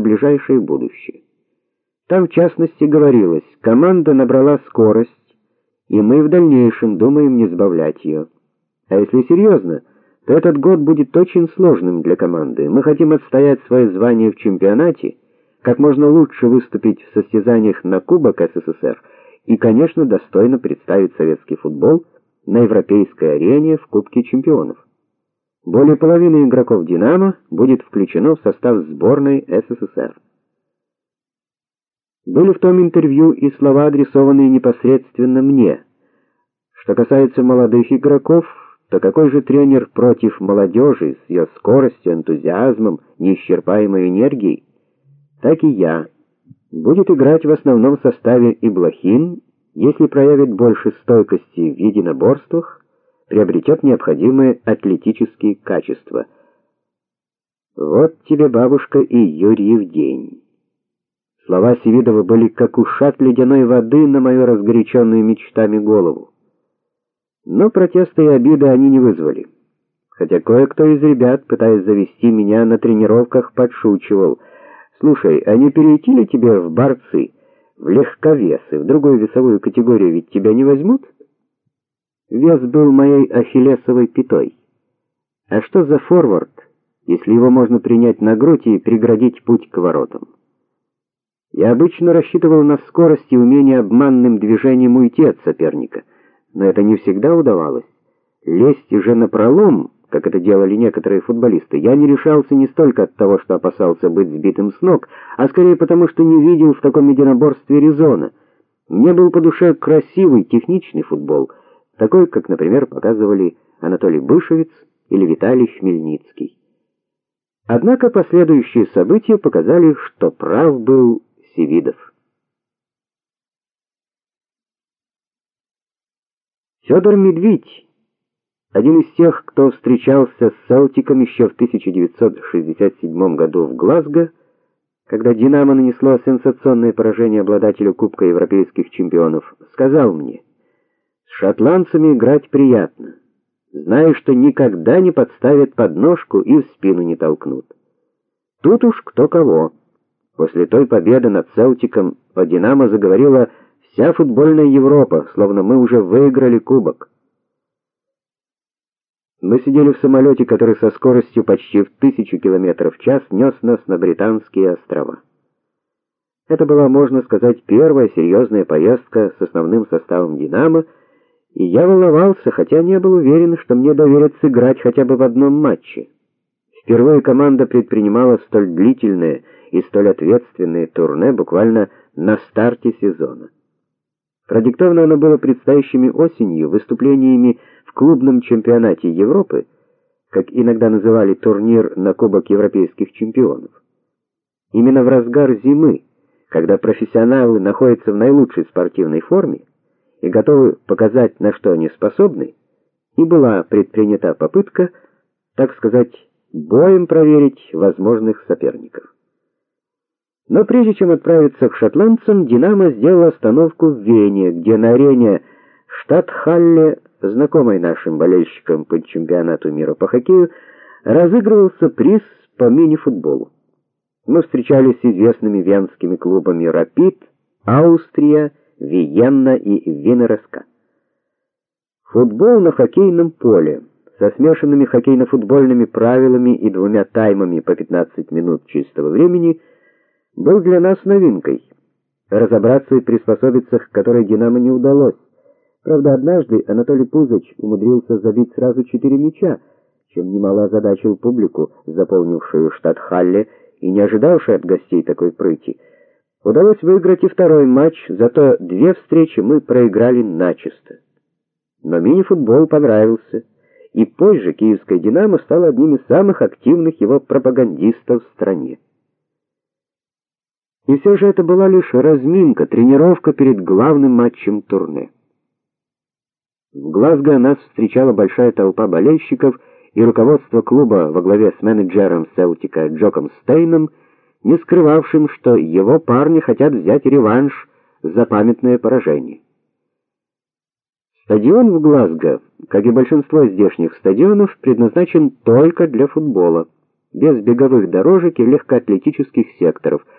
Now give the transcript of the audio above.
на ближайшее будущее. Там в частности говорилось: команда набрала скорость, и мы в дальнейшем думаем не сбавлять ее. А если серьезно, то этот год будет очень сложным для команды. Мы хотим отстоять свое звание в чемпионате, как можно лучше выступить в состязаниях на Кубок СССР и, конечно, достойно представить советский футбол на европейской арене в Кубке чемпионов. Более половины игроков Динамо будет включено в состав сборной СССР. Были в том интервью и слова, адресованные непосредственно мне. Что касается молодых игроков, то какой же тренер против молодежи с ее скоростью, энтузиазмом, неисчерпаемой энергией? Так и я. Будет играть в основном составе Иблахин, если проявит больше стойкости в единоборствах, приобретет необходимые атлетические качества. Вот тебе, бабушка, и Юрьев день. Слова Севидова были как ушат ледяной воды на мою разгоряченную мечтами голову. Но протеста и обиды они не вызвали. Хотя кое-кто из ребят, пытаясь завести меня на тренировках, подшучивал: "Слушай, а не перейти ли тебе в борцы, в легковесы, в другую весовую категорию, ведь тебя не возьмут?" Вес был моей ахиллесовой пятой. А что за форвард, если его можно принять на грудь и преградить путь к воротам? Я обычно рассчитывал на скорость и умение обманным движением уйти от соперника, но это не всегда удавалось. Лезть уже на пролом, как это делали некоторые футболисты, я не решался не столько от того, что опасался быть сбитым с ног, а скорее потому, что не видел в таком единоборстве резона. Мне был по душе красивый, техничный футбол, такой, как, например, показывали Анатолий Бышевец или Виталий Хмельницкий. Однако последующие события показали, что прав был Севидов. Федор Медведь, один из тех, кто встречался с Селтиком еще в 1967 году в Глазго, когда Динамо нанесло сенсационное поражение обладателю Кубка европейских чемпионов, сказал мне: "С шотландцами играть приятно. Знаю, что никогда не подставят подножку и в спину не толкнут. Тут уж кто кого". После той победы над Селтиком о Динамо заговорила вся футбольная Европа, словно мы уже выиграли кубок. Мы сидели в самолете, который со скоростью почти в тысячу километров в час нес нас на британские острова. Это была, можно сказать, первая серьезная поездка с основным составом Динамо, и я волновался, хотя не был уверен, что мне доверят сыграть хотя бы в одном матче. Впервые команда предпринимала столь длительное и столь ответственное турне буквально на старте сезона. Продиктовано оно было предстоящими осенью выступлениями в клубном чемпионате Европы, как иногда называли турнир на Кубок европейских чемпионов. Именно в разгар зимы, когда профессионалы находятся в наилучшей спортивной форме и готовы показать, на что они способны, и была предпринята попытка, так сказать, боем проверить возможных соперников. Но прежде чем отправиться к шотландцам, Динамо сделала остановку в Вене, где на арене Штадтхалле, знакомой нашим болельщикам по чемпионату мира по хоккею, разыгрывался приз по мини-футболу. Мы встречались с известными венскими клубами Рапид, Австрия, Виенна и Винереска. Футбол на хоккейном поле со смешанными хоккейно-футбольными правилами и двумя таймами по 15 минут чистого времени – был для нас новинкой. Разобраться и приспособиться к которой Динамо не удалось. Правда, однажды Анатолий Пузыч умудрился забить сразу четыре мяча, чем немало озадачил публику, заполнившую штат Халле и не ожидавшую от гостей такой прыти. Удалось выиграть и второй матч, зато две встречи мы проиграли начисто. Но мини-футбол понравился, и позже Киевская Динамо стала одним из самых активных его пропагандистов в стране. И все же это была лишь разминка, тренировка перед главным матчем турне. В Глазго нас встречала большая толпа болельщиков, и руководство клуба во главе с менеджером Селтика Джоком Стейном, не скрывавшим, что его парни хотят взять реванш за памятное поражение. Стадион в Глазго, как и большинство здешних стадионов, предназначен только для футбола. без беговых дорожек и легкоатлетических секторов –